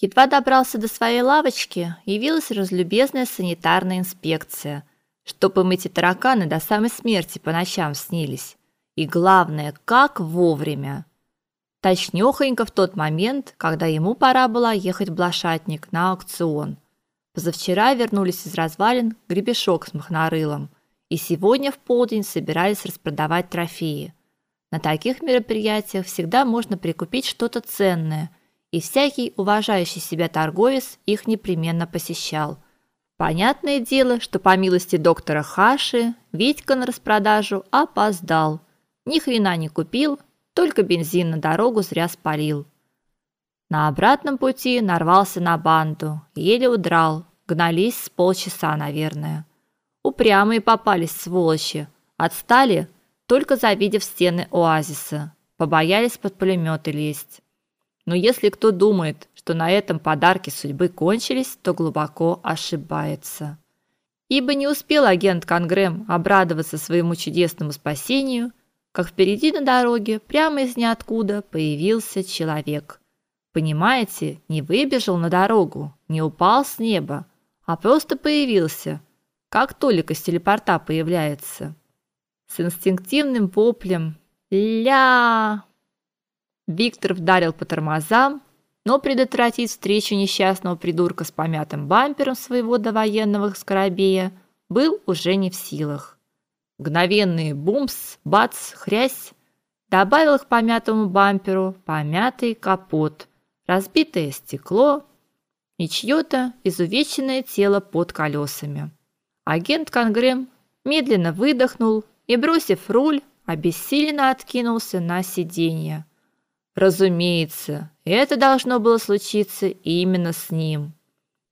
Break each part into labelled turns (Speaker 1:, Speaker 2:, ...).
Speaker 1: Едва добрался до своей лавочки, явилась разлюбезная санитарная инспекция, чтобы им эти тараканы до самой смерти по ночам снились. И главное, как вовремя. Точнёхонько в тот момент, когда ему пора было ехать в Блошатник на аукцион. Позавчера вернулись из развалин гребешок с махнарылом, и сегодня в полдень собирались распродавать трофеи. На таких мероприятиях всегда можно прикупить что-то ценное, и всякий уважающий себя торговец их непременно посещал. Понятное дело, что по милости доктора Хаши Витька на распродажу опоздал. Ни хрена не купил, только бензин на дорогу зря спалил. На обратном пути нарвался на банду, еле удрал, гнались с полчаса, наверное. Упрямые попались сволочи, отстали только завидев стены оазиса, побоялись под пулеметы лезть. Но если кто думает, что на этом подарки судьбы кончились, то глубоко ошибается. Ибо не успел агент Конгрэм обрадоваться своему чудесному спасению, как впереди на дороге, прямо из ниоткуда, появился человек. Понимаете, не выбежал на дорогу, не упал с неба, а просто появился, как только с телепорта появляется с инстинктивным воплем «Ля!». Виктор вдарил по тормозам, но предотвратить встречу несчастного придурка с помятым бампером своего довоенного скоробея был уже не в силах. Мгновенный бумс, бац, хрясь добавил к помятому бамперу помятый капот, разбитое стекло и чье-то изувеченное тело под колесами. Агент Конгрэм медленно выдохнул и, бросив руль, обессиленно откинулся на сиденье. Разумеется, это должно было случиться именно с ним.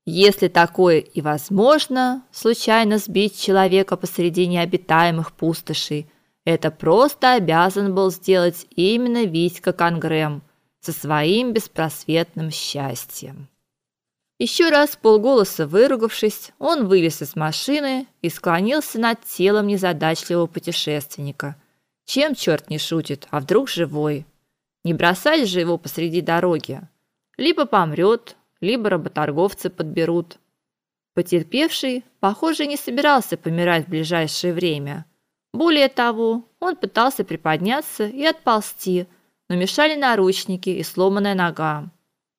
Speaker 1: Если такое и возможно, случайно сбить человека посреди необитаемых пустошей, это просто обязан был сделать именно Витька Конгрэм со своим беспросветным счастьем. Еще раз полголоса выругавшись, он вылез из машины и склонился над телом незадачливого путешественника. Чем черт не шутит, а вдруг живой? Не бросать же его посреди дороги. Либо помрет, либо работорговцы подберут. Потерпевший, похоже, не собирался помирать в ближайшее время. Более того, он пытался приподняться и отползти, но мешали наручники и сломанная нога.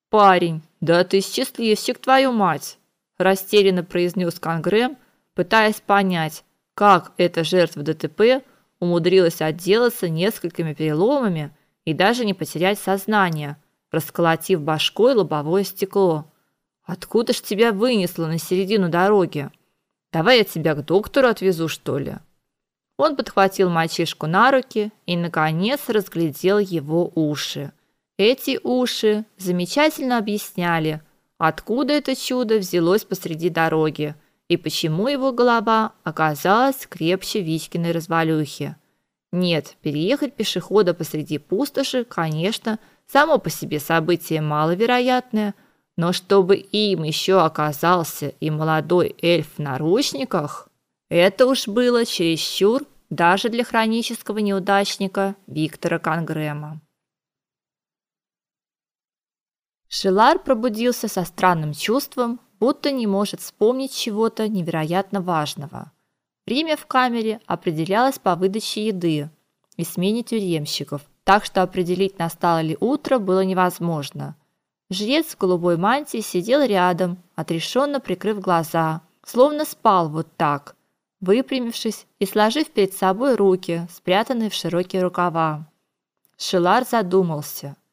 Speaker 1: Парень, да ты счастливчик, твою мать, растерянно произнес Конгрэм, пытаясь понять, как эта жертва ДТП умудрилась отделаться несколькими переломами и даже не потерять сознание, расколотив башкой лобовое стекло. Откуда ж тебя вынесло на середину дороги? Давай я тебя к доктору отвезу, что ли? Он подхватил мальчишку на руки и наконец разглядел его уши. Эти уши замечательно объясняли, откуда это чудо взялось посреди дороги и почему его голова оказалась крепче Витькиной развалюхи. Нет, переехать пешехода посреди пустоши, конечно, само по себе событие маловероятное, но чтобы им еще оказался и молодой эльф в наручниках, это уж было чересчур даже для хронического неудачника Виктора Конгрэма. Шилар пробудился со странным чувством, будто не может вспомнить чего-то невероятно важного. Время в камере определялось по выдаче еды и смене тюремщиков, так что определить, настало ли утро, было невозможно. Жрец в голубой мантии сидел рядом, отрешенно прикрыв глаза, словно спал вот так, выпрямившись и сложив перед собой руки, спрятанные в широкие рукава. Шилар задумался –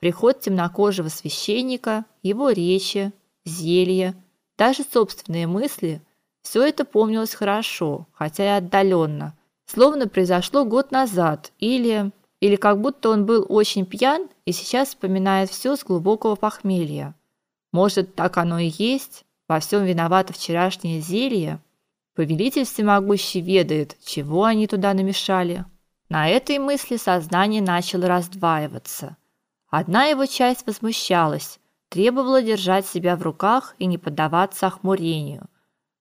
Speaker 1: Приход темнокожего священника, его речи, зелья, даже собственные мысли все это помнилось хорошо, хотя и отдаленно, словно произошло год назад или или как будто он был очень пьян и сейчас вспоминает все с глубокого похмелья. Может, так оно и есть? Во всем виновато вчерашнее зелье? Повелитель всемогущий ведает, чего они туда намешали. На этой мысли сознание начало раздваиваться. Одна его часть возмущалась, требовала держать себя в руках и не поддаваться охмурению.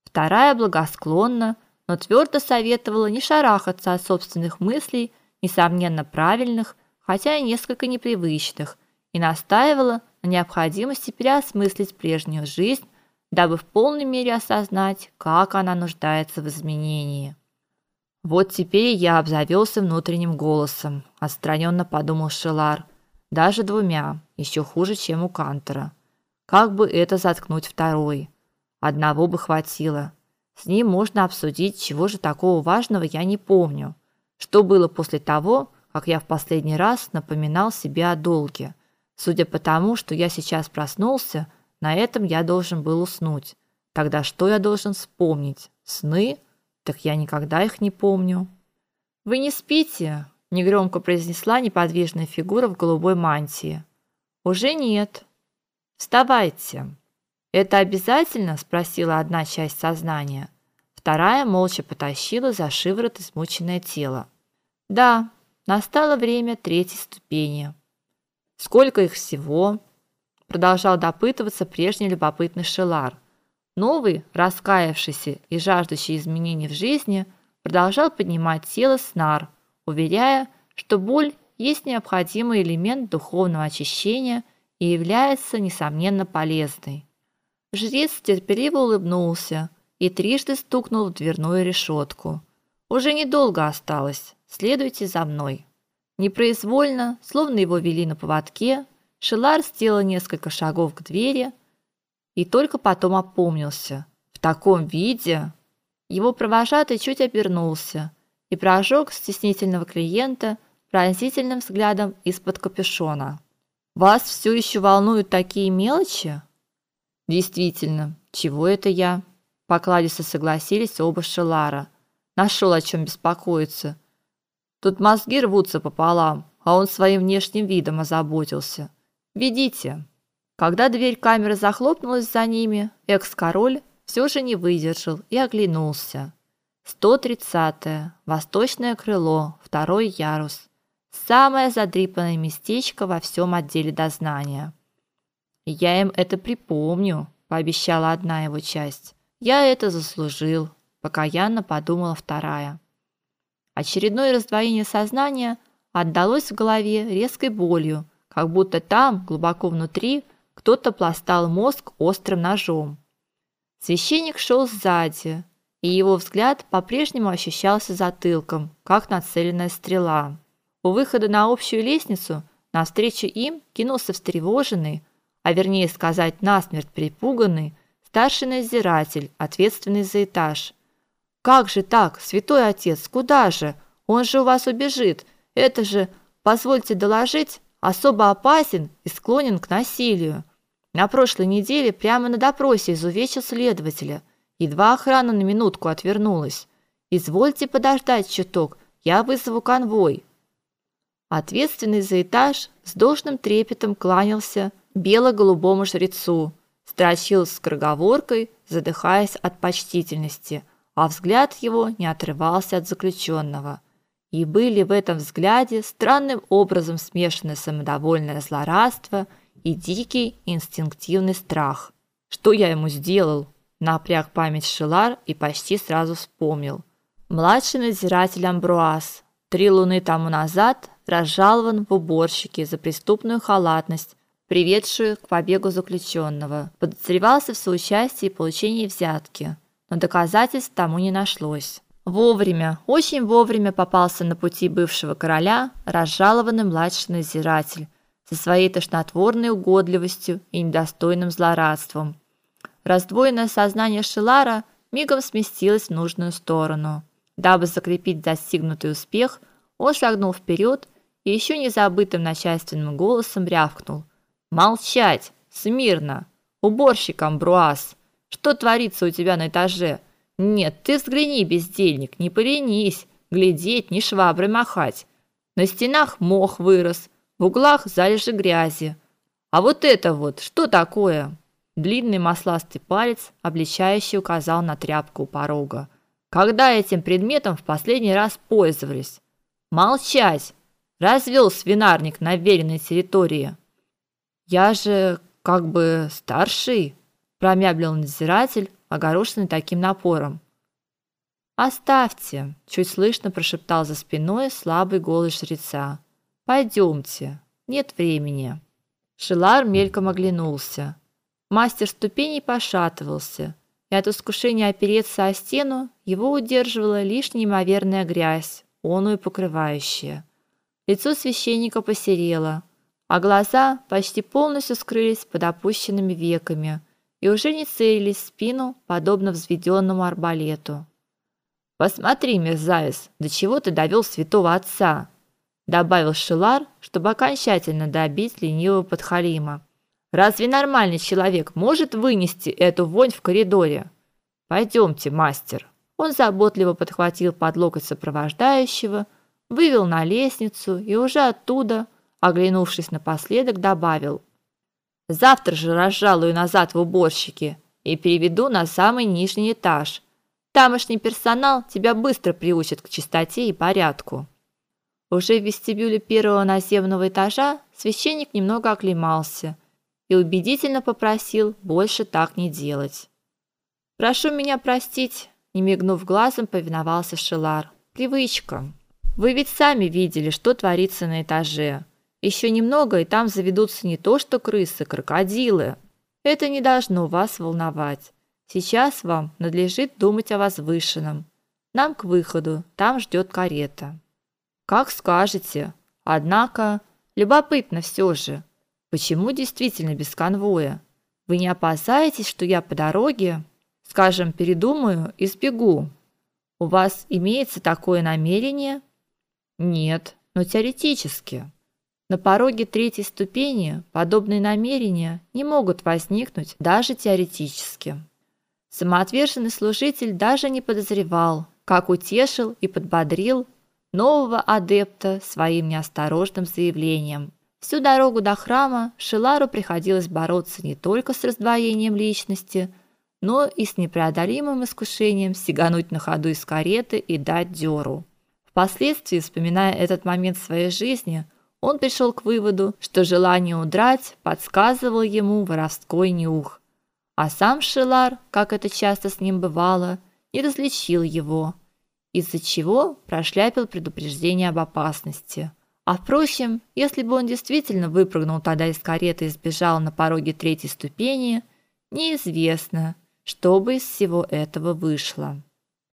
Speaker 1: Вторая благосклонна, но твердо советовала не шарахаться от собственных мыслей, несомненно правильных, хотя и несколько непривычных, и настаивала о необходимости переосмыслить прежнюю жизнь, дабы в полной мере осознать, как она нуждается в изменении. Вот теперь я обзавелся внутренним голосом, отстраненно подумал Шелар. Даже двумя, еще хуже, чем у Кантера. Как бы это заткнуть второй? Одного бы хватило. С ним можно обсудить, чего же такого важного я не помню. Что было после того, как я в последний раз напоминал себе о долге. Судя по тому, что я сейчас проснулся, на этом я должен был уснуть. Тогда что я должен вспомнить? Сны? Так я никогда их не помню. Вы не спите? негромко произнесла неподвижная фигура в голубой мантии. Уже нет. Вставайте. Это обязательно, спросила одна часть сознания. Вторая молча потащила за шиворот измученное тело. Да, настало время третьей ступени. Сколько их всего? продолжал допытываться прежний любопытный Шелар. Новый, раскаявшийся и жаждущий изменений в жизни, продолжал поднимать тело с нар, уверяя, что боль есть необходимый элемент духовного очищения и является несомненно полезной. Жрец терпеливо улыбнулся и трижды стукнул в дверную решетку. Уже недолго осталось. Следуйте за мной. Непроизвольно, словно его вели на поводке, Шелар сделал несколько шагов к двери и только потом опомнился. В таком виде его провожатый чуть обернулся и прожег стеснительного клиента пронзительным взглядом из-под капюшона. Вас все еще волнуют такие мелочи? Действительно, чего это я? Покладисто согласились оба Шелара. Нашел о чем беспокоиться. Тут мозги рвутся пополам, а он своим внешним видом озаботился. Ведите. Когда дверь камеры захлопнулась за ними, экс-король все же не выдержал и оглянулся. 130-е, восточное крыло, второй ярус. Самое задрипанное местечко во всем отделе дознания. Я им это припомню, пообещала одна его часть. Я это заслужил, покаянно подумала вторая. Очередное раздвоение сознания отдалось в голове резкой болью, как будто там, глубоко внутри, кто-то пластал мозг острым ножом. Священник шел сзади, и его взгляд по-прежнему ощущался затылком, как нацеленная стрела. У выхода на общую лестницу навстречу им кинулся встревоженный, а вернее сказать, насмерть перепуганный старший надзиратель, ответственный за этаж. Как же так, святой отец, куда же? Он же у вас убежит. Это же, позвольте доложить, особо опасен и склонен к насилию. На прошлой неделе прямо на допросе изувечил следователя. Едва охрана на минутку отвернулась. Извольте подождать чуток, я вызову конвой. Ответственный за этаж с должным трепетом кланялся бело-голубому жрецу, строчил с скороговоркой, задыхаясь от почтительности, а взгляд его не отрывался от заключенного и были в этом взгляде странным образом смешаны самодовольное злорадство и дикий инстинктивный страх. Что я ему сделал? Напряг память Шилар и почти сразу вспомнил. Младший надзиратель Амбруаз три луны тому назад разжалован в уборщике за преступную халатность, приведшую к побегу заключенного. Подозревался в соучастии и получении взятки, но доказательств тому не нашлось. Вовремя, очень вовремя попался на пути бывшего короля разжалованный младший надзиратель со своей тошнотворной угодливостью и недостойным злорадством. Раздвоенное сознание Шилара мигом сместилось в нужную сторону. Дабы закрепить достигнутый успех, он шагнул вперед и еще не забытым начальственным голосом рявкнул: "Молчать! Смирно! Уборщик Амбруаз! Что творится у тебя на этаже?" Нет, ты взгляни, бездельник, не поленись, глядеть, не шваброй махать. На стенах мох вырос, в углах залежи грязи. А вот это вот, что такое? Длинный масластый палец, обличающий, указал на тряпку у порога. Когда этим предметом в последний раз пользовались? Молчать! Развел свинарник на веренной территории. Я же как бы старший, промямлил надзиратель, огорошенный таким напором. Оставьте, чуть слышно прошептал за спиной слабый голос жреца. Пойдемте, нет времени. Шилар мельком оглянулся. Мастер ступеней пошатывался, и от искушения опереться о стену его удерживала лишь неимоверная грязь, оную покрывающая. Лицо священника посерело, а глаза почти полностью скрылись под опущенными веками и уже не целились в спину, подобно взведенному арбалету. Посмотри, мерзавец, до чего ты довел святого отца, добавил Шилар, чтобы окончательно добить ленивого подхалима. Разве нормальный человек может вынести эту вонь в коридоре? Пойдемте, мастер. Он заботливо подхватил под локоть сопровождающего, вывел на лестницу и уже оттуда оглянувшись напоследок, добавил: "Завтра же разжалую назад в уборщики и переведу на самый нижний этаж. Тамошний персонал тебя быстро приучит к чистоте и порядку". Уже в вестибюле первого наземного этажа священник немного оклемался и убедительно попросил больше так не делать. "Прошу меня простить", не мигнув глазом, повиновался Шилар. "Привычка. Вы ведь сами видели, что творится на этаже. Еще немного, и там заведутся не то что крысы, крокодилы. Это не должно вас волновать. Сейчас вам надлежит думать о возвышенном. Нам к выходу, там ждет карета. Как скажете. Однако, любопытно все же, почему действительно без конвоя? Вы не опасаетесь, что я по дороге, скажем, передумаю и сбегу? У вас имеется такое намерение? Нет, но теоретически. На пороге третьей ступени подобные намерения не могут возникнуть даже теоретически. Самоотверженный служитель даже не подозревал, как утешил и подбодрил нового адепта своим неосторожным заявлением. Всю дорогу до храма Шилару приходилось бороться не только с раздвоением личности, но и с непреодолимым искушением сигануть на ходу из кареты и дать дёру. Впоследствии, вспоминая этот момент своей жизни, он пришел к выводу, что желание удрать подсказывал ему воровской нюх. А сам Шилар, как это часто с ним бывало, не различил его, из-за чего прошляпил предупреждение об опасности. А впрочем, если бы он действительно выпрыгнул тогда из кареты и сбежал на пороге третьей ступени, неизвестно, что бы из всего этого вышло.